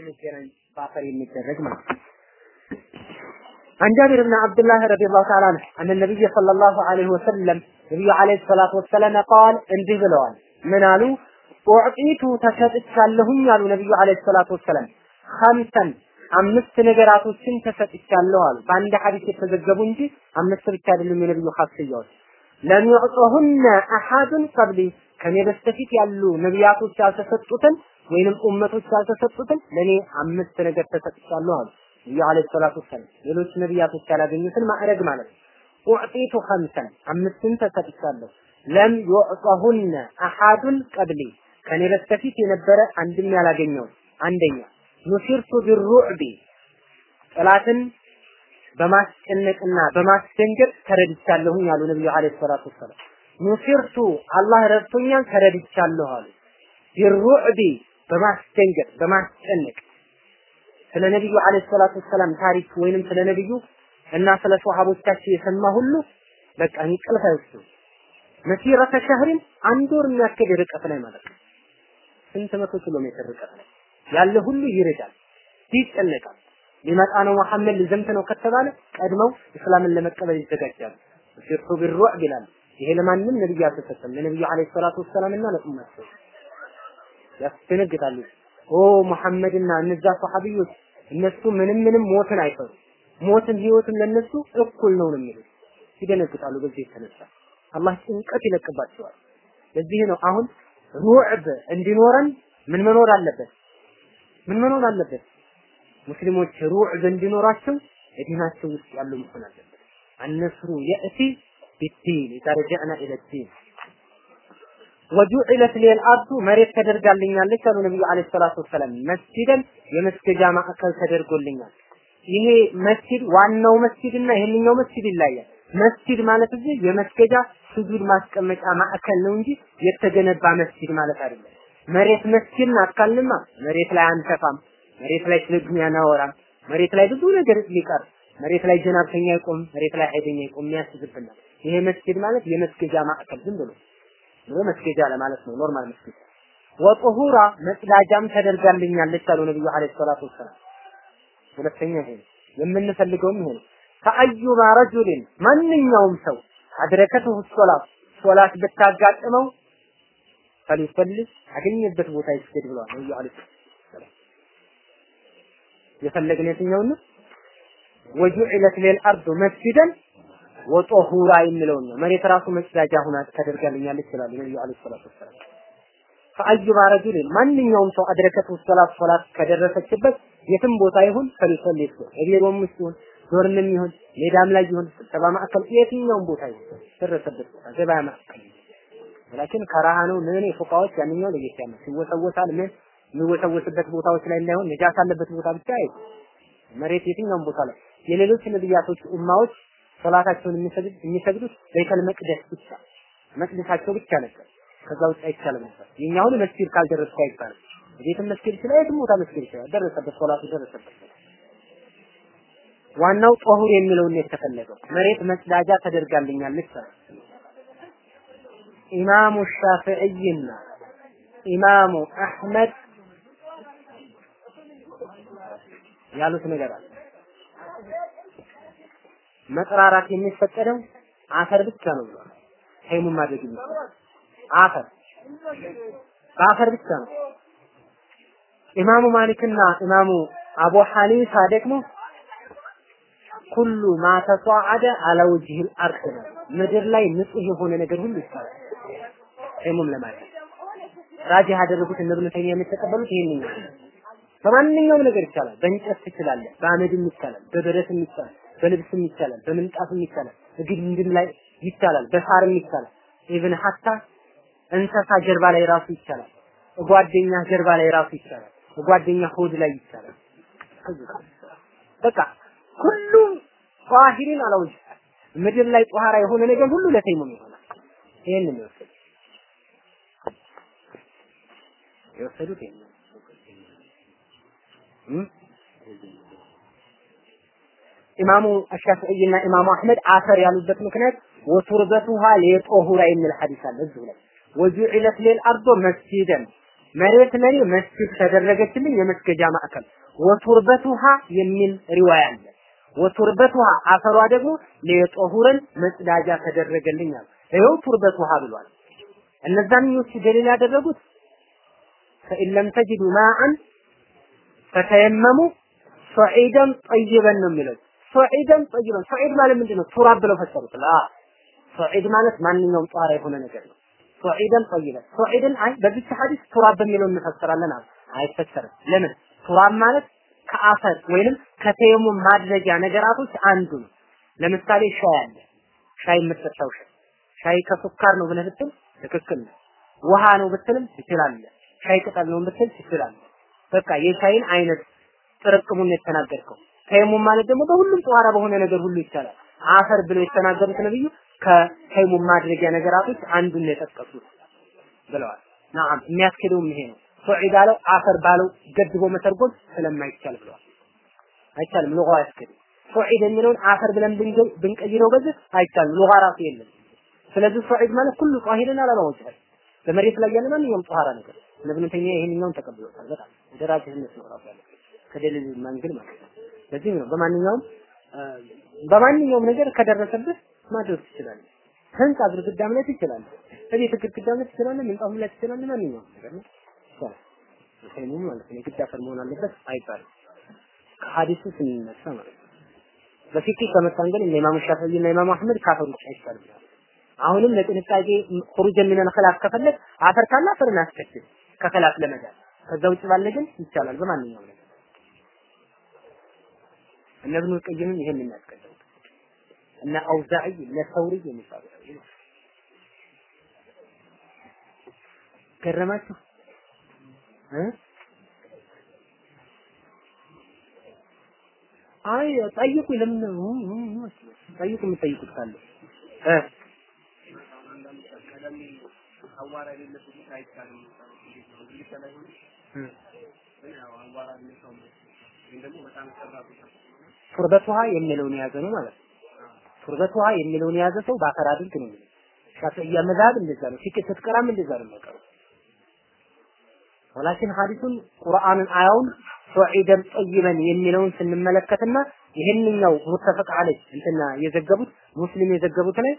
የሚገናኝ በአፈር የሚደረግ ማለት ነው። عن جابر بن عبد الله رضي الله تعالى عنه أن النبي صلى الله عليه وسلم نبي عليه الصلاة والسلام قال እንዲህ ብለዋል ምን አሉ ኡዕጢቱ ተሰጥቻለሁኝ አሉ ነብዩ አለይሂ ሰላቱ ወሰላም ኸምሰን አምስት ነገራቶችን ተሰጥቻለሁ አሉ በአንድ ሐዲስ የተዘገቡ እንጂ አምስት ብቻ አይደሉም የነብዩ ኻስያዎች ለም ዩዕጡሁነ አሐዱን ቀብሊ ከኔ በስተፊት ያሉ ነቢያቶች ያልተሰጡትን ወይንም ኡመቶች ያልተሰጡትን ለኔ አምስት ነገር ተሰጥቻለሁ አሉ። ነብዩ አለይሂ ሰላቱ ወሰላም ሌሎች ነቢያቶች ያላገኙትን ማዕረግ ማለት ነው። ኡዕጢቱ ኸምሰን አምስትን ተሰጥቻለሁ። ለም ዩዕጠሁነ አሐዱን ቀብሊ ከኔ በስተፊት የነበረ አንድም ያላገኘው አንደኛ። ኑሲርቱ ቢሩዕቢ ጠላትን በማስጨነቅና በማስደንገጥ ተረድቻለሁኝ አሉ ነብዩ አለይሂ ሰላቱ ወሰላም። ኑሲርቱ አላህ ረድቶኛል ተረድቻለሁ አሉ። ቢሩዕቢ በማስደንገጥ በማስጨነቅ ስለ ነብዩ አለይሂ ሰላቱ ወሰላም ታሪክ ወይንም ስለ ነብዩ እና ስለ ሷሃቦቻቸው የሰማ ሁሉ በቃ እንቅልፍ አይወስድም መሲረተ ሸህሪን አንድ ወር የሚያክል ርቀት ላይ ማለት ነው። ስንት መቶ ኪሎ ሜትር ርቀት ላይ ያለ ሁሉ ይርዳል፣ ይጨነቃል። ሊመጣ ነው መሐመድ ሊዘምት ነው ከተባለ ቀድመው እስላምን ለመቀበል ይዘጋጃሉ። ሲርቱ ቢሩዕብ ይላሉ። ይሄ ለማንም ነብይ አልተሰጠም። ለነብዩ አለይሂ ሰላቱ ወሰላምና ለኡመቱ ያስደነግጣሉ። ኦ መሐመድና እነዛ ሰሐቢዮች እነሱ ምንም ምንም ሞትን አይፈሩ። ሞትን ህይወትን ለነሱ እኩል ነው ነው የሚሉት። ይደነግጣሉ በዚህ የተነሳ አላህ ጭንቀት ይለቅባቸዋል። ለዚህ ነው አሁን ሩዕብ እንዲኖረን ምን መኖር አለበት? ምን መኖር አለበት? ሙስሊሞች ሩዕብ እንዲኖራቸው እዲናቸው ውስጥ ያሉ መሆን አለበት። አነስሩ የእቲ ቢዲን ኢዛ ረጀዕና ኢለ ወጁዒለት ሊል አርዱ መሬት ተደርጋልኛለች አሉ ነብዩ አለይሂ ሰላቱ ወሰላም መስጂደን የመስገጃ ማዕከል ተደርጎልኛል። ይሄ መስጂድ ዋናው መስጂድና ይሄንኛው መስጂድ ይለያል። መስጂድ ማለት እዚህ የመስገጃ ስጁድ ማስቀመጫ ማዕከል ነው እንጂ የተገነባ መስጂድ ማለት አይደለም። መሬት መስጂድ ናት ካልንማ መሬት ላይ አንተፋም፣ መሬት ላይ ስለ ዱንያ መሬት ላይ ብዙ ነገር ሊቀር፣ መሬት ላይ ጀናብተኛ ይቆም፣ መሬት ላይ ሀይደኛ ይቆም የሚያስዝብናል። ይሄ መስጂድ ማለት የመስገጃ ማዕከል ዝም ብሎ መስገጃ ለማለት ነው። normal መስጊድ وطهورا መጽዳጃም ተደርጋልኛለች አሉ ነብዩ عليه الصلاة والسلام። ሁለተኛ ይሄ የምንፈልገውም ይሄ ከ أيما رجل ማንኛውም ሰው አድረከተሁ ሶላት ሶላት ብታጋጥመው ፈሊሰልይ አገኘበት ቦታ ይስገድ ብለዋል ነብዩ አለይሂ ሰላም። የፈለግን የትኛውን ነው? ወጁዒለት ሊል አርዱ መስጂደን ወጦሁራ የሚለውን ነው። መሬት ራሱ መጽዳጃ ሁና ተደርጋልኛለች ይላሉ ነብዩ አለይሂ ሰላቱ ወሰላም። ፈአዩማ ረጁልን ማንኛውም ሰው አድረከተሁ ሶላት ሶላት ከደረሰችበት የትም ቦታ ይሁን ፈሊሰልይ እቤሮም ውስጥ ይሁን ዶርምም ይሁን ሜዳም ላይ ይሁን ስብሰባ ማዕከል የትኛውም ቦታ ይሁን ደረሰበት ቦታ ገበያ ማዕከል። ላኪን ከራሃ ነው ምን የፉቃዎች ያንኛው ለየት ያለ ሲወሰወሳል ምን? የሚወሰወስበት ቦታዎች ላይ እንዳይሆን ነጃስ አለበት ቦታ ብቻ አይደል? መሬት የትኛውም ቦታ ላይ የሌሎች ነብያቶች ኡማዎች ሶላታቸውን የሚሰግድ የሚሰግዱት ቤተል መቅደስ ብቻ። መቅደሳቸው ብቻ ነበር። ከዛ ውጭ አይቻልም ነበር። የኛ መስጊድ ካልደረስኩ አይባልም። ቤትም መስጊድ ይችላል የትም ቦታ መስጊድ ይችላል። ደረሰበት ሶላቱ ደረሰበት። ዋናው ጦሁር የሚለውን የተፈለገው። መሬት መጽዳጃ ተደርጋልኛለች ኢማሙ ሻፊዒይና ኢማሙ አህመድ ያሉት ነገር አለ። መጠራራት የሚፈቀደው አፈር ብቻ ነው ብሏል። ተይሙም ማድረግ የሚችለው አፈር በአፈር ብቻ ነው። ኢማሙ ማሊክና ኢማሙ አቡ ሐኒፋ ደግሞ ኩሉ ማ ተሷዓደ አላ ወጅሂል አርድ ነው። ምድር ላይ ንጹህ የሆነ ነገር ሁሉ ይቻላል። ተይሙም ለማድረግ ራጂህ ያደረጉት እነ ኢብኑ ተይሚያ የተቀበሉት ይሄንን በማንኛውም ነገር ይቻላል። በእንጨት ትችላለህ፣ በአመድም ይቻላል፣ በብረትም ይቻላል፣ በልብስም ይቻላል፣ በምንጣፍም ይቻላል፣ በግድምድም ላይ ይቻላል፣ በሳርም ይቻላል። ኢብን ሀታ እንስሳ ጀርባ ላይ ራሱ ይቻላል። ጓደኛ ጀርባ ላይ ራሱ ይቻላል። ጓደኛ ሆድ ላይ ይቻላል። በቃ ሁሉም ጧሂሪን አላውጅ ምድር ላይ ጧሃራ የሆነ ነገር ሁሉ ለተይሙም ይሆናል። ይሄንን ነው የወሰዱት ይሄንን ኢማሙ አሻፊዒና ኢማሙ አህመድ አፈር ያሉበት ምክንያት ወቱርበቱሃ ሌጦሁራ የሚል ሐዲስ አለ እዚሁ ላይ ወጁዒለት ሊል አርዶ መስጂደን መሬት ለኔ መስጊድ ተደረገችልኝ የመስገጃ ማዕከል ወቱርበቱሃ የሚል ሪዋያ አለ። ወቱርበቱሃ አፈሯ ደግሞ ለጦሁረን መጽዳጃ ተደረገልኝ አለ። ይኸው ቱርበቱሃ ብሏል። እነዛኞቹ ደሊል ያደረጉት ፈኢን ለም ተጅዱ ማአን فتيمموا صعيدا طيبا ነው የሚለው صعيدا طيبا صعيد ማለት ምንድን ነው? تراب ብለው ፈሰሩት። ላ ማለት ማንኛውም ጧራ የሆነ ነገር ነው። صعيدا طيبا ሶዒድን አይ በዚህ ሐዲስ تراب በሚለው እንፈሰራለን አሉ። አይፈሰርም። ለምን? تراب ማለት ከአፈር ወይንም ከተየሙም ማድረጊያ ነገራቶች አንዱ ነው። ለምሳሌ ሻይ አለ። ሻይ የምትጠጣው ሻይ ሻይ ከሱካር ነው ብለህ ብትል ትክክል ነው። ውሃ ነው ብትልም ትችላለህ። ሻይ ቅጠል ነው ብትል ትችላለህ። በቃ የሻይን አይነት ጥርቅሙን የተናገርከው። ተየሙም ማለት ደግሞ በሁሉም ጠዋራ በሆነ ነገር ሁሉ ይቻላል። አፈር ብለው የተናገሩት ነብዩ ከተየሙም ማድረጊያ ነገራቶች አንዱን የጠቀሱት ብለዋል። ናም የሚያስኬደውም ይሄ ነው። ሱዒድ አለው አፈር ባለው ገድቦ መተርጎም ስለማይቻል ብለዋል። አይቻልም፣ ሉጋ አያስኬድም። ሱዒድ የሚለውን አፈር ብለን ብንቀይረው በዚህ አይቻልም፣ ሉጋ ራሱ የለም። ስለዚህ ሱዒድ ማለት ሁሉ ጧሂርን አላማወጅሃል በመሬት ላይ ያለ ማንኛውም ጧሃራ ነገር እብኑ ይሄንኛውን ተቀብሎታል። በጣም ደራጅህነት ነው ራሱ ያለው ከደሊል መንገድ ማለት ነው። ለዚህ ነው በማንኛውም በማንኛውም ነገር ከደረሰብህ ማድረስ ትችላለህ። ህንጻ ግድግዳም ላይ ትችላለህ። እቤት ግድግዳም ላይ ትችላለህ። ምንጣፍ ላይ ትችላለህ። ማንኛውም ነገር ነው ይሄንን ማለት ነው የግድ አፈር መሆን አለበት አይባልም። ከሐዲሱ ስንነሳ ማለት ነው። በፊት ከመጣን ግን ኢማሙ ሻፊዒ እና ኢማሙ አህመድ ካፈር ውጭ አይቻልም። አሁንም ለጥንቃቄ ኹሩጅ ሚነል ኺላፍ ከፈለግ አፈር ካለ አፈርን አስከትል ከኺላፍ ለመዳን ከዛ ውጭ ባለ ግን ይቻላል በማንኛውም ነገር እነ ኢብኑ ቀይምም ይሄን የሚያስቀድሙ እነ አውዛዒ ለሰውሪ የሚባሉ ገረማችሁ? እ? አይ ጠይቁ ለምን ጠይቁ የምትጠይቁት ካለ። እ? አዋራ ውሃ የሚለውን የያዘ ነው ማለት ነው። ቱርበት ውሃ የሚለውን የያዘ ሰው በአፈር አድርግ ነው የሚለው። ሻፊዕያ መዛብ እንደዛ ነው። ፊቅህ ስትቀራም እንደዛ ነው የሚቀረው። ወላኪን ሐዲሱን ቁርአንን አያውን ሱዒደን ጠይበን የሚለውን ስንመለከትና ይሄንኛው ሙተፈቅ አለይ እንትና የዘገቡት ሙስሊም የዘገቡት ላይ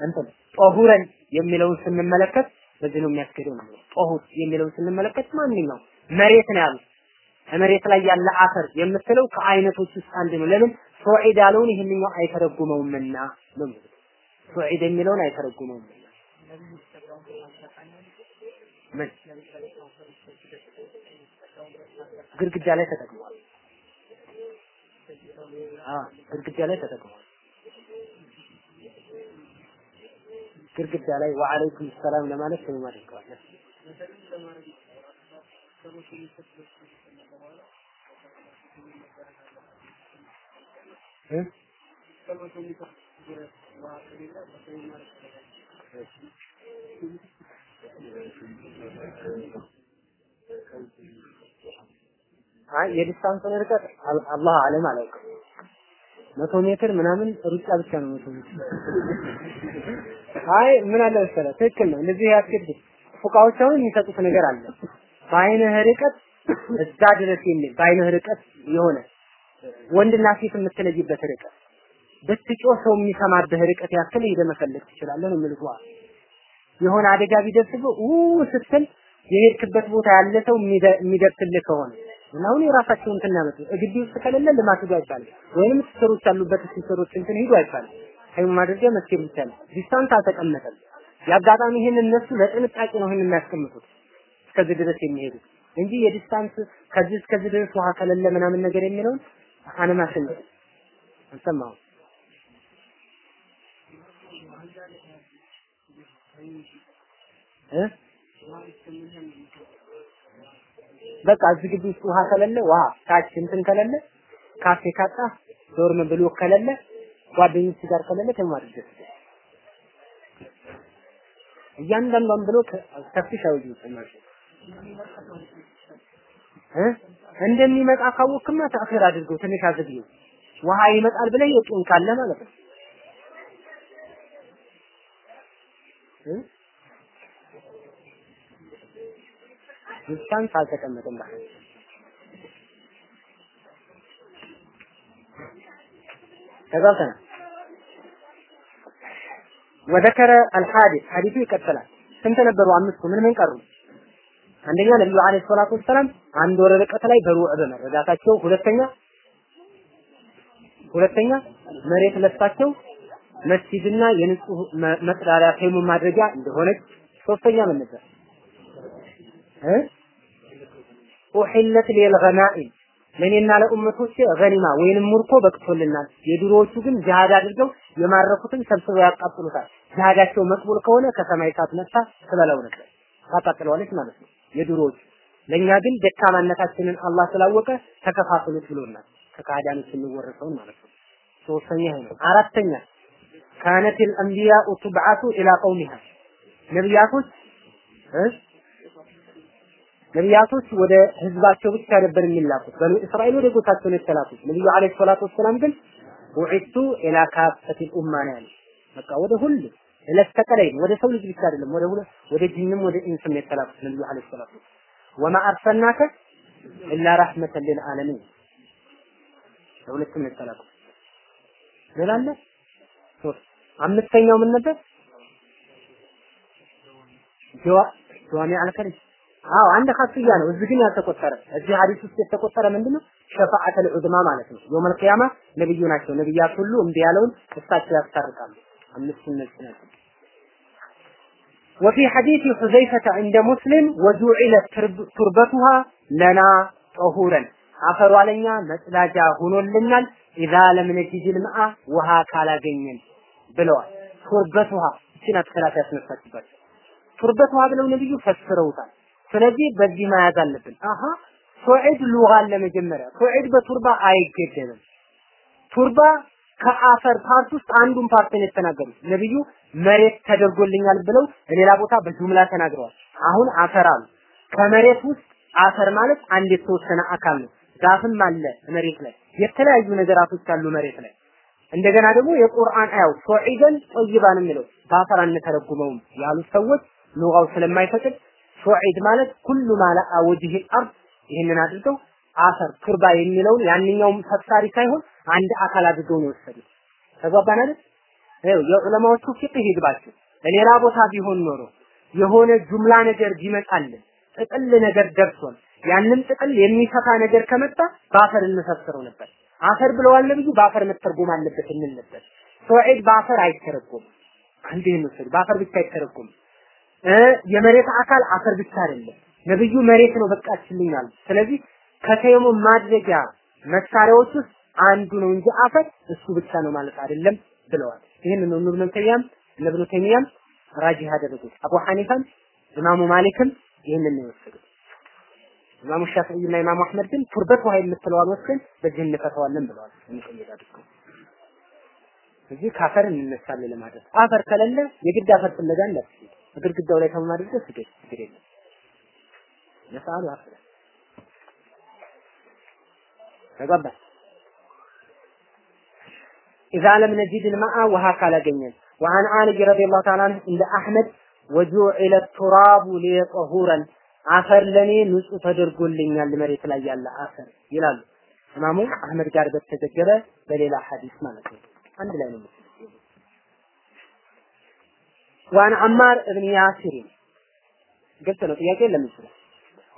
እንትን ጦሁረን የሚለውን ስንመለከት በዚህ ነው የሚያስኬደው ነው። ጦሁር የሚለውን ስንመለከት ማንኛው መሬት ነው ያሉት መሬት ላይ ያለ አፈር የምትለው ከአይነቶች ውስጥ አንድ ነው። ለምን ሱዒድ ያለውን ይህንኛው አይተረጉመውምና ነው ሱዒድ የሚለውን አይተረጉመውምና ምን ግድግዳ ላይ ተጠቅሟል። ግድግዳ ላይ ተጠቅሟል። ግድግዳ ላይ ወአለይኩም ሰላም ለማለት አድርገዋል። አይ የዲስታንሱን ርቀት አላህ አለም አላውቅም። መቶ ሜትር ምናምን ሩጫ ብቻ ነው መቶ ሜትር። አይ ምን አለ መሰለህ ትክክል ነው። እንደዚህ ያስገድ ፉቃዎች አሁን የሚሰጡት ነገር አለ። በአይንህ ርቀት እዛ ድረስ የሚል በአይንህ ርቀት የሆነ ወንድና ሴት የምትለይበት ርቀት ብትጮህ ሰው የሚሰማብህ ርቀት ያክል ሄደህ መፈለግ ትችላለህ ነው የሆነ አደጋ ቢደርስብህ ኡ ስትል የሄድክበት ቦታ ያለ ሰው የሚደርስልህ ከሆነ እና አሁን የራሳቸው እንትን ያመጡ ግቢ ውስጥ ከሌለ ልማት ሂዱ አይባልም። ወይንም ሲሰሮች ያሉበት ሲሰሮች እንትን ሂዱ አይባልም። ሀይሙ ማድረጊያ መስጊድ ብቻ ዲስታንስ አልተቀመጠም። የአጋጣሚ ይሄን እነሱ ለጥንቃቄ ነው ይሄን የሚያስቀምጡት እስከዚህ ድረስ የሚሄዱት እንጂ የዲስታንስ ከዚህ እስከዚህ ድረስ ውሃ ከሌለ ምናምን ነገር የሚለውን አነማሽን አልሰማሁም። እ? በቃ እዚህ ግቢ ውስጥ ውሃ ከሌለ ውሃ ታች እንትን ከሌለ ካፌ ካጣ ዶርም ብሎ ከሌለ ጓደኞች ጋር ከሌለ ተማሪ እያንዳንዷን ብሎ ከፍሽ አውጁ ተማሪ እንደሚመጣ ካወክማ ተአኺር አድርገው ትንሽ አዘግየው። ውሃ ይመጣል ብለህ የጡን ካለ ማለት ነው። distance አልተቀመጠም በሐዲስ ተጋብተናል። وذكر الحديث ሐዲሱ ይቀጥላል። ስንት ነበሩ አምስቱ? ምን ምን ቀሩ አንደኛ ነብዩ عليه الصلاة والسلام አንድ ወር ርቀት ላይ በ رعب በመረዳታቸው ሁለተኛ ሁለተኛ መሬት ለሳቸው መስጂድና የንጹህ መጽዳሪያ ተይሙም ማድረጊያ እንደሆነች ሶስተኛ ምን ነበር እ ኡሂለት ሊል ገናኢም ለእኔና ለኡመቶቼ ገኒማ ወይንም ሙርኮ በቅቶልናል። የድሮዎቹ ግን ጅሃድ አድርገው የማረኩትን ሰብስበው ያቃጥሉታል። ጅሃዳቸው መቅቡል ከሆነ ከሰማይ እሳት መጥታ ትበላው ነበር፣ ታቃጥለዋለች ማለት ነው። የድሮዎቹ ለእኛ ግን ደካማነታችንን አላህ ስላወቀ ተከፋፍሉት ብሎናል። ከካህዳኖች የሚወረሰውን ማለት ነው። ሶስተኛ ይሄ ነው። አራተኛ ካነት الانبياء تبعث الى قومها ነብያቶች እ ነቢያቶች ወደ ህዝባቸው ብቻ ነበር የሚላኩት። በኑ እስራኤል ወደ ጎሳቸው ነው የተላኩት። ነብዩ አለይሂ ሰላቱ ወሰላም ግን ቡዒቱ ኢላ ካፈቲል ኡማ ነው ያለው። በቃ ወደ ሁሉ ለስተቀለይ ወደ ሰው ልጅ ብቻ አይደለም፣ ወደ ሁሉ ወደ ጂንም ወደ ኢንስም የተላኩት ነብዩ አለይሂ ሰላቱ ወማ አርሰልናከ ኢላ ረሕመተን ሊልዓለሚን ለሁለቱም የተላኩት ሌላ አለ ሶስት አምስተኛው ምን ነበር? ጀዋ ጀዋሚ አልከሪም አዎ አንድ ኻስያ ነው። እዚህ ግን ያልተቆጠረ እዚህ ሐዲስ ውስጥ የተቆጠረ ምንድነው? ሸፋዓተል ዑዝማ ማለት ነው። የውመል ቂያማ ነብዩ ናቸው። ነብያት ሁሉ እምቢ ያለውን እሳቸው ያስታርቃሉ። አምስት እነዚህ ናቸው። وفي حديث حذيفة عند مسلم وجعلت تربتها لنا طهورا አፈሩ አለኛ መጽዳጃ ሆኖልናል ኢዛ ለም ነጂድ ልምአ ውሃ ካላገኘን ብለዋል። ቱርበት ውሃ ሲናት ከላት ያስነሳችባቸው ቱርበት ውሃ ብለው ነብዩ ፈስረውታል። ስለዚህ በዚህ መያዝ አለብን። አሃ ሱዒድ ሉጋን ለመጀመሪያ ሱዒድ በቱርባ አይገደብም። ቱርባ ከአፈር ፓርት ውስጥ አንዱን ፓርት ነው የተናገሩት። ነብዩ መሬት ተደርጎልኛል ብለው ሌላ ቦታ በጁምላ ተናግረዋል። አሁን አፈር አሉ። ከመሬት ውስጥ አፈር ማለት አንድ የተወሰነ አካል ነው። ዛፍም አለ መሬት ላይ የተለያዩ ነገራቶች አሉ መሬት ላይ። እንደገና ደግሞ የቁርአን አያው ሱዒደን ጠይባን የሚለው በአፈር አንተረጉመውም ያሉት ሰዎች ሉጋው ስለማይፈቅድ ሱዒድ ማለት ኩሉ ማላ ወጅህ አርድ ይህንን አድርገው አፈር ቱርባ የሚለውን ያንኛውም ሰፋሪ ሳይሆን አንድ አካል አድርገው ነው የወሰዱት። ተግባባን አይደል? ይኸው የዑለማዎቹ ፊቅህ ይግባችሁ። ሌላ ቦታ ቢሆን ኖሮ የሆነ ጁምላ ነገር ቢመጣልን ጥቅል ነገር ደርሶን ያንን ጥቅል የሚፈታ ነገር ከመጣ በአፈር እንፈስረው ነበር። አፈር ብለዋል ነብዩ፣ በአፈር መተርጎም አለበት እንል ነበር። ሱዒድ በአፈር አይተረጎም። አንዴ ነው በአፈር ብቻ አይተረጎም። የመሬት አካል አፈር ብቻ አይደለም። ነብዩ መሬት ነው በቃችልኛል። ስለዚህ ከተየሙ ማድረጊያ መሳሪያዎች ውስጥ አንዱ ነው እንጂ አፈር እሱ ብቻ ነው ማለት አይደለም ብለዋል። ይህን ነው ኢብኑ ተይያም ኢብኑ ተይያም ራጂህ ያደረጉት። አቡ ሐኒፋም ኢማሙ ማሊክም ይህንን ነው የወሰዱት። ኢማሙ ሻፊዒ እና ኢማሙ አህመድ ግን ቱርበት ውሃ የምትለዋን ወስደን በዚህ እንፈተዋለን ብለዋል። እንቆየት አድርገው እዚህ ካፈር እንነሳለን ለማድረግ አፈር ከሌለ የግድ አፈር ፍለጋ እንዳትሄድ ግድግዳው ላይ ከማድረግ ስገድ ችግር የለም። ነሳሉ አፈር ተገባ إذا لم نجد الماء وها ካላገኘን وعن علي رضي الله تعالى عنه عند أحمد وجعل التراب لي طهورا አፈር ለኔ ንጹህ ተደርጎልኛል መሬት ላይ ያለ አፈር ይላሉ ኢማሙ አህመድ ጋር በተዘገበ በሌላ ሐዲስ ማለት ነው አንድ ላይ ነው وعن عمار ابن ياسر قلت له ጥያቄ የለም ይችላል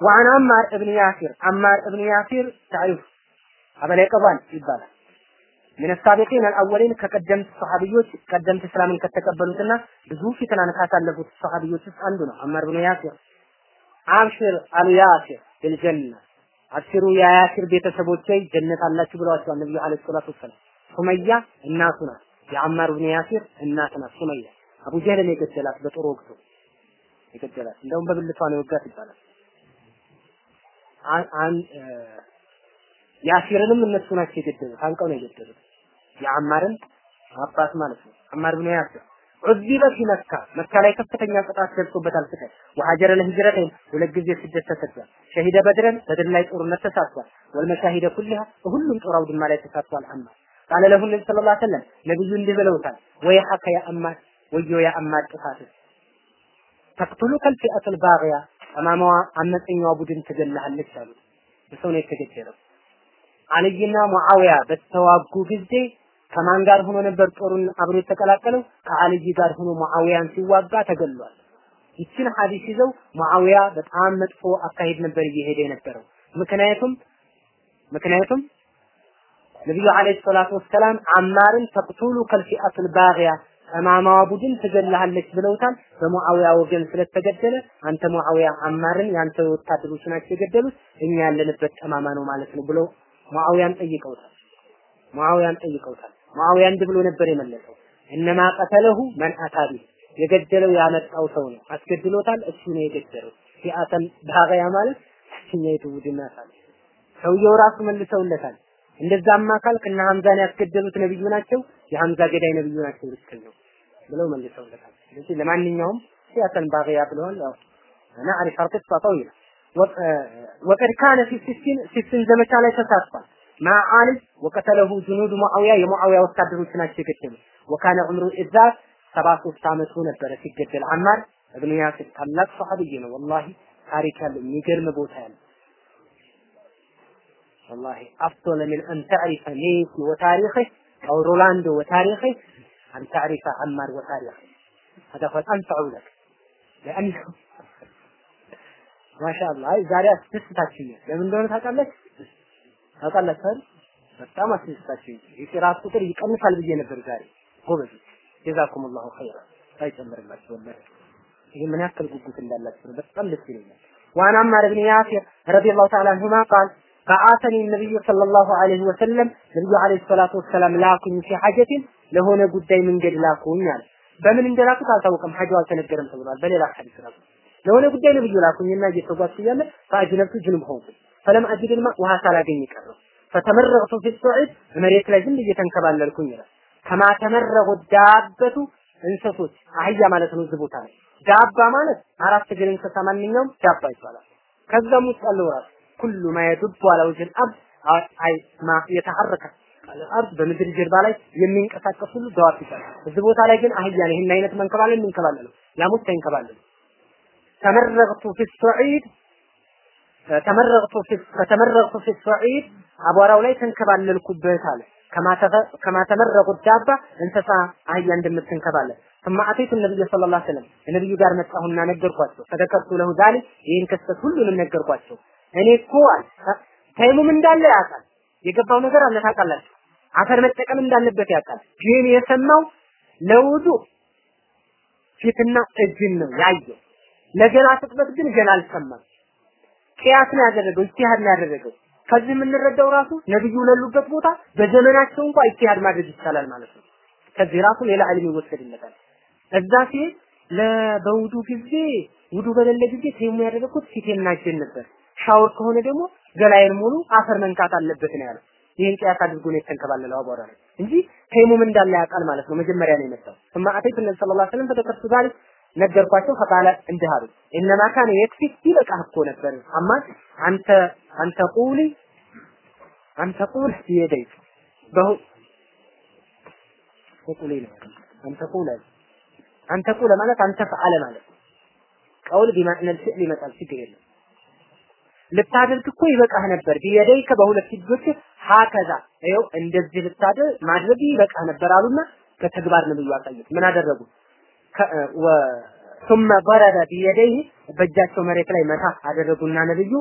وعن عمار ابن ياسر عمار ابن ياسر تعرف አበላ ቀባን ይባላል ምን ሳቢቂን አልአወሊን ከቀደምት ሰሃቢዎች ቀደምት እስላምን ከተቀበሉትና ብዙ ፊትናን ካሳለፉት ሰሃቢዎች ውስጥ አንዱ ነው አማር ብኑ ያሲር። አብሽር አሉ ያሲር ቢልጀና አብሽሩ የያሲር ቤተሰቦች ጀነት አላችሁ ብለዋቸዋል ነብዩ አለይሂ ሰላቱ ወሰለም ሱመያ እናቱ ናት። የአማር ብኑ ያሲር እናት ናት ሱመያ። አቡ ጀህልን የገደላት በጦር ወቅቱ የገደላት። እንደውም በብልቷ ነው ይባላል። ያሲርንም እነሱ ናቸው የገደሉት አንቀው ነው የገደሉት። የአማርን አባት ማለት ነው። አማር ብን ያሲር ዑዚበ ፊ መካ። መካ ላይ ከፍተኛ ቅጣት ደርሶበታል ስቃይ። ወሀጀረ ለሂጅረተይን ሁለት ጊዜ ስደት ተሰዷል ሸሂደ በድረን በድር ላይ ጦርነት ተሳትፏል። ወልመሻሂደ ኩሊሃ ሁሉም ጦር አውድማ ላይ ተሳትፏል አማር። ቃለ ለሁ ነቢ ስለ ላ ሰለም ነቢዩ እንዲህ ብለውታል ወይ ሐከ ያ አማር ወዮ ያ አማር ጥፋት ተቅቱሉ ከልፊአቱል ባግያ ጠማማዋ አመፀኛዋ ቡድን ትገላለች አሉት። በሰው ነው የተገደለው። አልይና ሙአዊያ በተዋጉ ጊዜ ከማን ጋር ሆኖ ነበር ጦሩን አብሮ የተቀላቀለው? ከአልይ ጋር ሆኖ ሙአዊያን ሲዋጋ ተገሏል። ይችን ሐዲስ ይዘው ሙአዊያ በጣም መጥፎ አካሄድ ነበር እየሄደ የነበረው። ምክንያቱም ምክንያቱም ነብዩ አለይሂ ሰላቱ ወሰላም አማርን ተቅቱሉ ከልፊአቱል ባጊያ ጠማማዋ ቡድን ትገላለች ብለውታል። በሙአዊያ ወገን ስለተገደለ አንተ ሙአዊያ አማርን ያንተ ወታደሮች ናቸው የገደሉት፣ እኛ ያለንበት ጠማማ ነው ማለት ነው ብለው ሙአዊያን ጠይቀውታል። ሙአዊያን ጠይቀውታል። ሙአዊያ እንዲህ ብሎ ነበር የመለሰው እነማ ቀተለሁ መን አታቢ የገደለው ያመጣው ሰው ነው። አስገድሎታል፣ እሱ ነው የገደለው። ፊአተን ባጊያ ማለት እኛይቱ ቡድን ናት አለ። ሰውየው ራሱ መልሰውለታል። እንደዛማ ካልክ እነ ሐምዛን ያስገደሉት ነብዩ ናቸው፣ የሐምዛ ገዳይ ነብዩ ናቸው ልትል ነው ብለው መልሰውለታል። ስለዚህ ለማንኛውም ሲያሰን ባግያ ብለዋል። ያው እኔ አሪፍ አርቀት ጠዊላ ወቀድ ካነ ፊ ሲሲን ሲሲን ዘመቻ ላይ ተሳትፏል። ማ አሊ ወቀተለሁ ጁኑድ ሙአዊያ የሙአዊያ ወታደሮች ናቸው የገደሉ ወካነ ዑምሩ ኢዛ ሰባ ሶስት አመቱ ነበረ ሲገደል አማር እብኑ ያሲር ታላቅ ሰሐቢይ ነው። ወላሂ ታሪክ ያለው የሚገርም ቦታ ያለው والله أفضل من أن تعرف ميسي وتاريخه أو رولاندو وتاريخه أن تعرف عمار وتاريخه هذا هو الأنفع لك لأنه ما شاء الله ዛሬ አስደስታችኝ ለምን እንደሆነ ታውቃለች ታውቃለች አይደል በጣም አስደስታችኝ የቂራት ቁጥር ይቀንሳል ብዬ ነበር ዛሬ ጎበዝ ጀዛኩም ላሁ ኸይራ አይጨምርላችሁ ወላሂ ይሄ ምን ያክል ጉጉት እንዳላችሁ ነው በጣም ደስ ይለኛል ዋን አማር ብን ያሲር ረዲየላሁ ተዓላ አንሁማ ቃል በአተኒ ነብዩ ሰለላሁ ዐለይሂ ወሰለም ነብዩ ዐለይሂ ሰላቱ ወሰላም ላኩኝ ፊ ሐጀቲን ለሆነ ጉዳይ መንገድ ላኩኝ አለ። በምን እንደላኩት አልታወቀም፣ ሐጃው አልተነገረም ተብሏል። በሌላ ሐዲስ ራሱ ለሆነ ጉዳይ ነብዩ ላኩኝና እየተጓዝኩ እያለ فأجنبت ጅኑብ ሆንኩ فلم أجد الماء ውሃ ሳላገኝ ቀረሁ فتمرغت في الصعيد መሬት ላይ ዝም እየተንከባለልኩኝ ይላል። كما تمرغ الدابة እንስሶች አህያ ማለት ነው እዚህ ቦታ ላይ دابة ማለት አራት እግር እንስሳ ማንኛውም دابة ይባላል። ከዛም ውስጥ ያለው ራሱ كل ما يدب على وجه أي ما يتحرك الأرض በምድር ጀርባ ላይ የሚንቀሳቀስ ሁሉ دواب ይባላል። እዚህ ቦታ ላይ ግን አህያ ነው ይህን አይነት መንከባለል የሚንከባለለው ላሞች አይንከባለሉ። ተመረቅቱ ፊ ሱዒድ ተመረቅቱ ፊ ከተመረቅቱ ፊ ሱዒድ አቧራው ላይ ተንከባለልኩበት አለ። ከማ ተመረቁ ዳባ እንስሳ አህያ እንደምትንከባለል ثم أتيت النبي صلى الله عليه وسلم النبي ጋር መጣሁና ነገርኳቸው ፈተከርቱ ለሁ ዛሊክ ይህን ክስተት ሁሉንም ነገርኳቸው እኔ እኮ ተይሙም እንዳለ ያውቃል። የገባው ነገር አለ ታውቃላችሁ። አፈር መጠቀም እንዳለበት ያውቃል። ግን የሰማው ለውዱ ፊትና እጅን ነው ያየው። ለገና ስቅበት ግን ገና አልሰማም። ቅያስ ነው ያደረገው፣ ኢጅቲሃድ ነው ያደረገው። ከዚህ የምንረዳው ራሱ ነብዩ ለሉበት ቦታ በዘመናቸው እንኳ ኢጅቲሃድ ማድረግ ይቻላል ማለት ነው። ከዚህ ራሱ ሌላ ዕልም ይወሰድለታል። እዛ ሲሄድ ለበውዱ ጊዜ ውዱ በሌለ ጊዜ ተይሙም ያደረኩት ፊቴና እጄን ነበር። ሻወር ከሆነ ደግሞ ገላዬን ሙሉ አፈር መንካት አለበት ነው ያለው። ይህን ቅያስ አድርጎ ነው የተንከባለለው አቧራ እንጂ ተይሙም እንዳለ ያውቃል ማለት ነው። መጀመሪያ ነው የመጣው እማ አተይቱ ነቢ ሰለላሁ ዐለይሂ ወሰለም ፈተከሱ ዛሊክ ነገርኳቸው። ፈቃለ እንዲህ አሉ እነማ ካነ የክፊ ይበቃህ እኮ ነበር። አማ አንተ አንተ ቁሊ አንተ ቁል ቢየደይክ በሁ ቁሊ ነው አንተ ቁለ አንተ ቁለ ማለት አንተ ፈዓለ ማለት ቀውል ቢማዕነል ፊዕል ይመጣል ችግር የለም። ልታደርግ እኮ ይበቃህ ነበር። ቢየደይከ በሁለት እጆች ሀከዛ ይኸው እንደዚህ ልታደር ማድረግ ይበቃህ ነበር አሉና በተግባር ነብዩ አሳዩት ምን አደረጉ ثم ضرب بيديه በእጃቸው መሬት ላይ መታ አደረጉና ነብዩ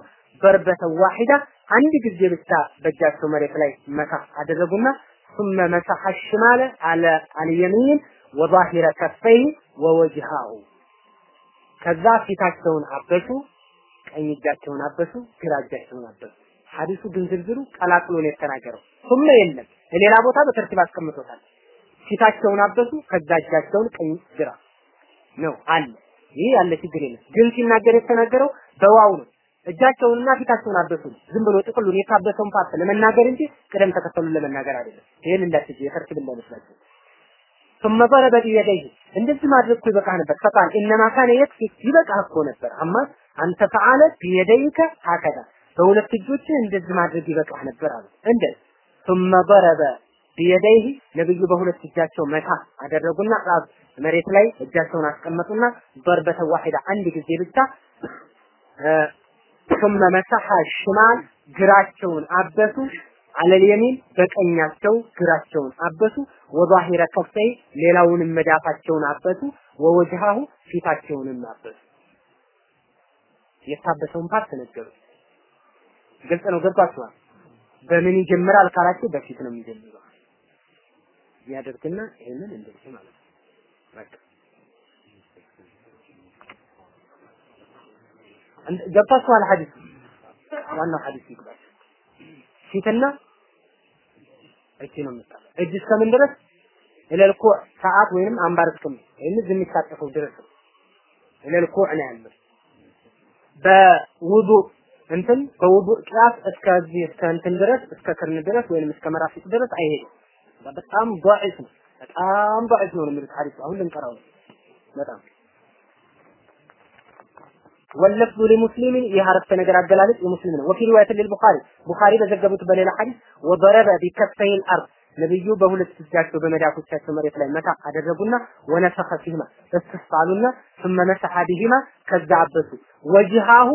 በርበተ ዋሂዳ አንድ ጊዜ ብቻ በእጃቸው መሬት ላይ መታ አደረጉና ثم مسح الشمال على اليمين وظاهر كفيه ووجهه ከዛ ፊታቸውን አበሱ ቀኝ እጃቸውን አበሱ ግራ እጃቸውን አበሱ ሐዲሱ ግን ዝርዝሩ ቀላቅሎ ነው የተናገረው ثم የለም ሌላ ቦታ በተርቲብ አስቀምጦታል ፊታቸውን አበሱ ከዛ እጃቸውን ቀኝ ግራ ነው አለ ይህ ያለ ችግር የለም ግን ሲናገር የተናገረው በዋው ነው እጃቸውንና ፊታቸውን አበሱ ዝም ብሎ ጥቅሉን የታበሰውን ፓርት ለመናገር እንጂ ቅደም ተከተሉን ለመናገር አይደለም ይሄን እንዳትጂ የተርቲብ እንዳይመስላችሁ ثم ضرب بيديه እንደዚህ ማድረግ እኮ ይበቃህ ነበር ፈቃል انما كان يكفي ይበቃህ እኮ ነበር አማ አንተ ፈዓለ بيديك هكذا በሁለት እጆች እንደዚህ ማድረግ ይበቃህ ነበር አሉ እንደ ثم ضرب بيديه ነብዩ በሁለት እጃቸው መታ አደረጉና መሬት ላይ እጃቸውን አስቀመጡና በርበተ ዋሂዳ አንድ ጊዜ ብቻ ثم مسح الشمال ግራቸውን አበሱ አለል የሚን በቀኛቸው ግራቸውን አበሱ ወዛሂረ ከፈይ ሌላውንም መዳፋቸውን አበሱ ወወጅሃሁ ፊታቸውንም አበሱ የታበሰውን ፓርት ነገሩ ግልጽ ነው ገባችኋል በምን ይጀምራል ካላችሁ በፊት ነው የሚጀምረው ያደርግና ይሄንን እንደዚህ ማለት ነው። በቃ ገብታችኋል ሐዲስ ዋናው ሐዲስ ይግባል። ፊትና እጅ ነው የምታለው እጅ እስከምን ድረስ? እለልኩ ሰዓት ወይንም አምባር እስከምን? ይህን የሚታጠፈው ድረስ ነው። እለልኩ ነው ያለው። በውዱ እንትን በውዱ ቅያስ እስከዚህ እስከ እንትን ድረስ እስከ ክርን ድረስ ወይንም እስከ መራፊቅ ድረስ አይሄድም በጣም ضعيف ነው በጣም ضعيف ነው የሚሉት ሐዲስ አሁን ልንቀራው በጣም ወለፍዙ ለሙስሊም ይህ አረፍተ ነገር አገላለጽ የሙስሊም ነው። ወፊ ሪዋየት ለልቡኻሪ ቡኻሪ በዘገቡት በሌላ ሐዲስ ወደረበ ቢከፈይል አርድ ነብዩ በሁለት እጃቸው በመዳፎቻቸው መሬት ላይ መታ አደረጉና ወነፈኸ ፊህማ እስትስፋሉና ثم مسح بهما ከዛ አበሱ ወጅሃሁ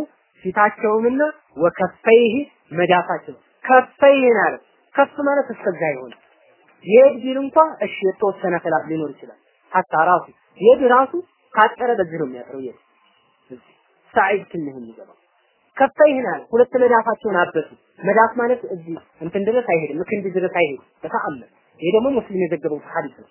ፊታቸውንና ወከፈይህ መዳፋቸው ከፈይህን አለ ከፍ ማለት እስከዛ ይሆን የድ ቢል እንኳ እሺ የተወሰነ ክላፍ ሊኖር ይችላል። ሀታ ራሱ የድ ራሱ ካጠረ በዚህ ነው የሚያጥረው የድ ሳዒድ ትንህ የሚገባው። ከፈይህን አለ። ሁለት መዳፋቸውን አበሱ። መዳፍ ማለት እዚህ እንትን ድረስ አይሄድም ክንድ ድረስ አይሄድም። በተአምር ይሄ ደግሞ ሙስሊም የዘገበው ሐዲስ ነው።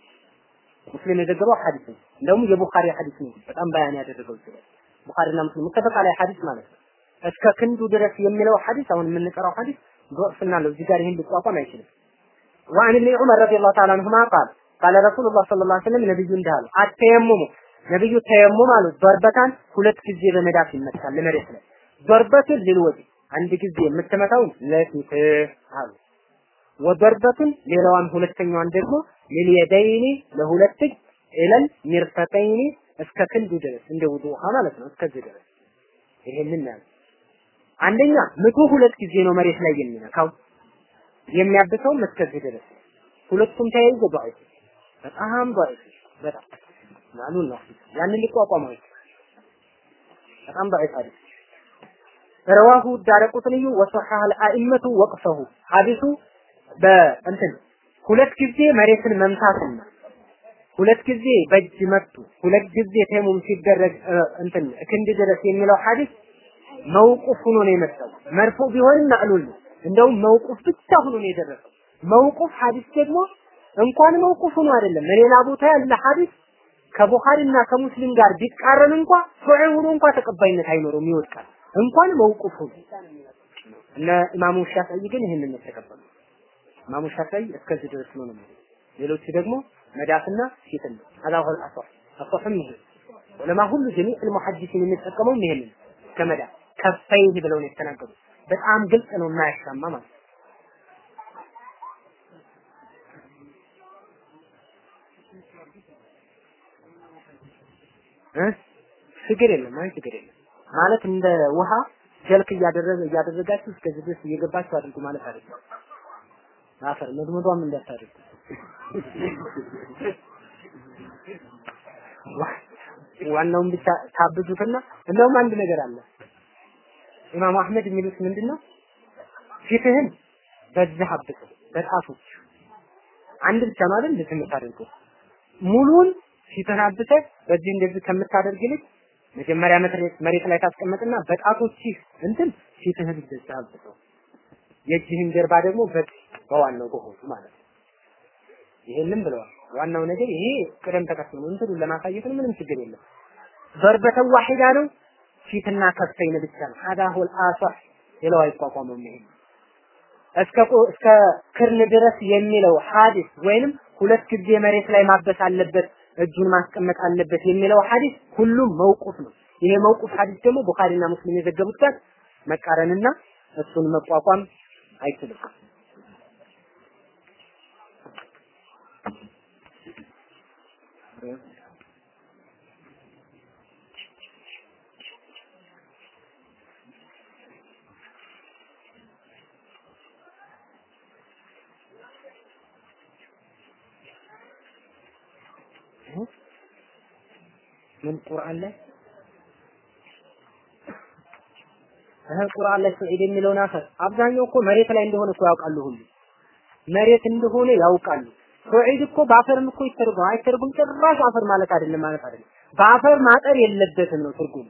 ሙስሊም የዘገበው ሐዲስ ነው። እንደውም የቡኻሪ ሐዲስ ነው። በጣም ባያን ያደረገው ይችላል። ቡኻሪና ሙስሊም ሙተፈቃላይ ሐዲስ ማለት ነው። እስከ ክንዱ ድረስ የሚለው ሐዲስ አሁን የምንቀራው ሐዲስ ዶርፍና ነው። እዚህ ጋር ይሄን ሊቋቋም አይችልም ወአን ኢብኑ ዑመር ረዲየላሁ ተዓላ አንሁማ ቃል ቃለ ረሱሉላህ ሰለላሁ ዐለይሂ ወሰለም ነብዩ እንዳሉ አተየሙሙ ነብዩ ተየሙም አሉት ዶርበታን ሁለት ጊዜ በመዳፍ ይመታል ለመሬት ላይ። ዶርበቱን ልልወጅ አንድ ጊዜ የምትመታው ለፊት አሉ። ወደርበቱን ሌላዋን ሁለተኛዋን ደግሞ ለሊየደይኒ ለሁለት እጅ ኢለል ሚርፈቀይኒ እስከ ክንዱ ድረስ እንደ ውዱሃ ማለት ነው። እስከዚህ ድረስ ይሄንን አንደኛ ምቱ ሁለት ጊዜ ነው መሬት ላይ የሚነካው። የሚያብሰውም እስከዚህ ድረስ ሁለቱም ተያይዞ ضعيف በጣም ضعيف በጣም ማኑን ነው ያንን ሊቋቋመው በጣም ضعيف አይደል ረዋሁ ዳረቁትንዩ ወሰሐህ አልአኢመቱ ወቅፈሁ ሐዲሱ በእንትን ሁለት ጊዜ መሬትን መምታትና ሁለት ጊዜ በእጅ መቱ ሁለት ጊዜ ተሙም ሲደረግ እንትን ክንድ ድረስ የሚለው ሐዲስ መውቁፍ ሆኖ ነው የመጣው መርፎ ቢሆንም ማዕሉል ነው እንደውም መውቁፍ ብቻ ሆኖ ነው የደረሰው። መውቁፍ ሐዲስ ደግሞ እንኳን መውቁፍ ሆኖ አይደለም ለሌላ ቦታ ያለ ሐዲስ ከቡኻሪና ከሙስሊም ጋር ቢቃረን እንኳ ሶሒህ ሆኖ እንኳ ተቀባይነት አይኖረውም፣ ይወድቃል። እንኳን መውቁፍ ሆኖ እና ኢማሙ ሻፊዒ ግን ይህንን ነው የተቀበለው። ኢማሙ ሻፊዒ እስከዚህ ድረስ ነው ነው ሌሎቹ ደግሞ መዳፍና ፊትን አላሁል አሷህ አሷህም ይሄ ዑለማ ሁሉ ጀሚዕ አልሙሐዲሲን የሚጠቀመው ይሄንን ከመዳፍ ከፈይህ ብለው ነው የተናገሩት። በጣም ግልጽ ነው የማያሻማ ማለት ችግር የለም አይ ችግር የለም ማለት እንደ ውሃ ጀልክ እያደረገ እያደረጋችሁ እስከዚህ ድረስ እየገባችሁ አድርጉ ማለት አይደለም። አፈር መድመዷም እንዳታደርጉ ዋናውን ብቻ ታብዙትና እንደውም አንድ ነገር አለ። ኢማሙ አህመድ የሚሉት ምንድነው? ፊትህን በዚህ አብሰው በጣቶች አንድ ብቻ ማለት እንደዚህ የምታደርገው ሙሉን ፊትህን አብሰህ በዚህ እንደዚህ ከምታደርግ ይልቅ መጀመሪያ መሬት ላይ ታስቀምጥና በጣቶችህ እንትን ፊትህን እንደዚህ አብሰው የእጅህን ጀርባ ደግሞ በቅ በዋናው በሆዱ ማለት ነው። ይሄንን ብለዋል። ዋናው ነገር ይሄ ቅደም ተከተል ነው። እንትኑን ለማሳየት ምንም ችግር የለም። ضربة ዋሂዳ ነው። ፊትና ከፈይን ብቻ ነው። ሀዳ ሁል አሷህ ሌላው አይቋቋመውም። ይሄ እስከ እስከ ክርን ድረስ የሚለው ሐዲስ ወይንም ሁለት ጊዜ መሬት ላይ ማበስ አለበት፣ እጁን ማስቀመጥ አለበት የሚለው ሐዲስ ሁሉም መውቁፍ ነው። ይሄ መውቁፍ ሐዲስ ደግሞ ቡኻሪና ሙስሊም የዘገቡት ጋር መቃረንና እሱን መቋቋም አይችልም። ምን ቁርአን ላይ እህ ቁርአን ላይ ሰዒድ የሚለውን አፈር አብዛኛው እኮ መሬት ላይ እንደሆነ እኮ ያውቃሉ ሁሉ መሬት እንደሆነ ያውቃሉ። ሰዒድ እኮ በአፈርም እኮ ይተርጉም አይተርጉም ጭራሽ አፈር ማለት አይደለም ማለት አይደለም። በአፈር ማጠር የለበትም ነው ትርጉም።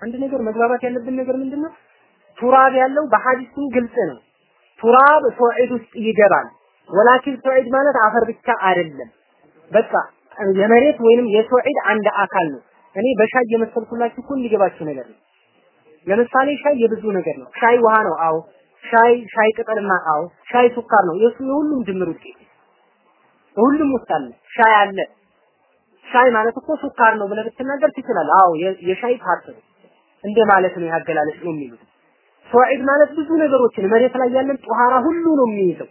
አንድ ነገር መግባባት ያለብን ነገር ምንድነው? ቱራብ ያለው በሐዲስም ግልጽ ነው። ቱራብ ሰዒድ ውስጥ ይገባል። ወላኪን ሰዒድ ማለት አፈር ብቻ አይደለም። በቃ የመሬት ወይንም የሰዒድ አንድ አካል ነው። እኔ በሻይ የመሰልኩላችሁ እኮ እንዲገባችሁ ነገር ነው። ለምሳሌ ሻይ የብዙ ነገር ነው። ሻይ ውሃ ነው። አዎ ሻይ ሻይ ቅጠልማ አዎ ሻይ ሱካር ነው። የሱ የሁሉም ድምር ውጤት ሁሉም ውስጥ አለ። ሻይ አለ። ሻይ ማለት እኮ ሱካር ነው ብለህ ብትናገር ትችላለህ። አዎ የሻይ part ነው እንደ ማለት ነው ያገላለጽ ነው የሚሉት። صعيد ማለት ብዙ ነገሮችን መሬት ላይ ያለን ጧሃራ ሁሉ ነው የሚይዘው፣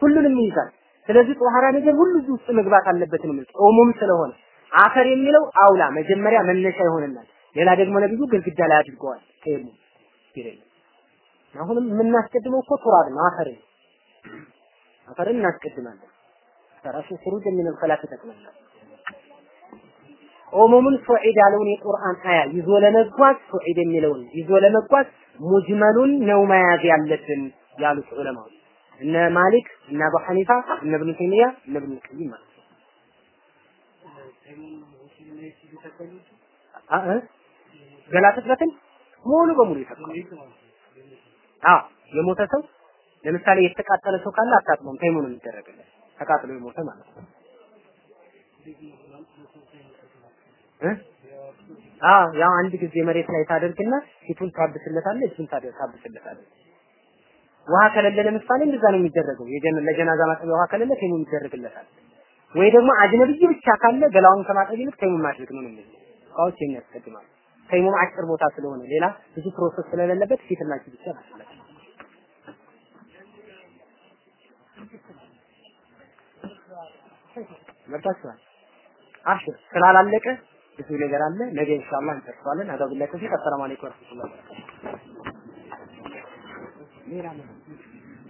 ሁሉንም ይይዛል። ስለዚህ ጧሃራ ነገር ሁሉ እዚህ ውስጥ መግባት አለበት ነው ጾሙም ስለሆነ አፈር የሚለው አውላ መጀመሪያ መነሻ ይሆንናል። ሌላ ደግሞ ነብዩ ግድግዳ ላይ አድርገዋል። ከይሙ ይረኝ አሁንም የምናስቀድመው እኮ ቱራብ ነው አፈርን አፈርን እናስቀድማለን። ራሱ ፍሩጅ የሚለው ከላ ተጠቅመናል። ኦሙሙን ሱዒድ ያለውን የቁርአን አያ ይዞ ለመጓዝ ሱዒድ የሚለውን ይዞ ለመጓዝ ሙጅመሉን ነው መያዝ ያለብን ያሉት ዑለማዎች እነ ማሊክ እነ አቡ ሐኒፋ እነ ኢብኑ ተይሚያ እነ ኢብኑ ቀይም ማለት ነው። ገላ ሙሉ በሙሉ ይፈቅዳል። አዎ የሞተ ሰው ለምሳሌ የተቃጠለ ሰው ካለ አታጥበውም፣ ተይሙ ነው የሚደረግለት ተቃጥሎ የሞተ ማለት ነው። አዎ ያው አንድ ጊዜ መሬት ላይ ታደርግና ፊቱን ታብስለታለህ፣ እሱን ታብስለታለህ። ውሃ ከሌለ ለምሳሌ እንደዛ ነው የሚደረገው። የጀነ ለጀናዛ ማጠቢያ ውሃ ከሌለ ተይሙም ይደረግለታል። ወይ ደግሞ أجنبي ብቻ ካለ ገላውን ከማጠብ ይልቅ ተይሙም ማድረግ ነው የሚል እቃዎች የሚያስቀድማል። ተይሙም አጭር ቦታ ስለሆነ ሌላ ብዙ process ስለሌለበት ፊትና እጅ ብቻ ያስፈልጋል። መርታችኋል። አብሽር ስላላለቀ ብዙ ነገር አለ። ነገ ኢንሻአላህ ቢላህ ተፊቅ። አሰላሙ አለይኩም ወበረካቱህ። ሌላ ምን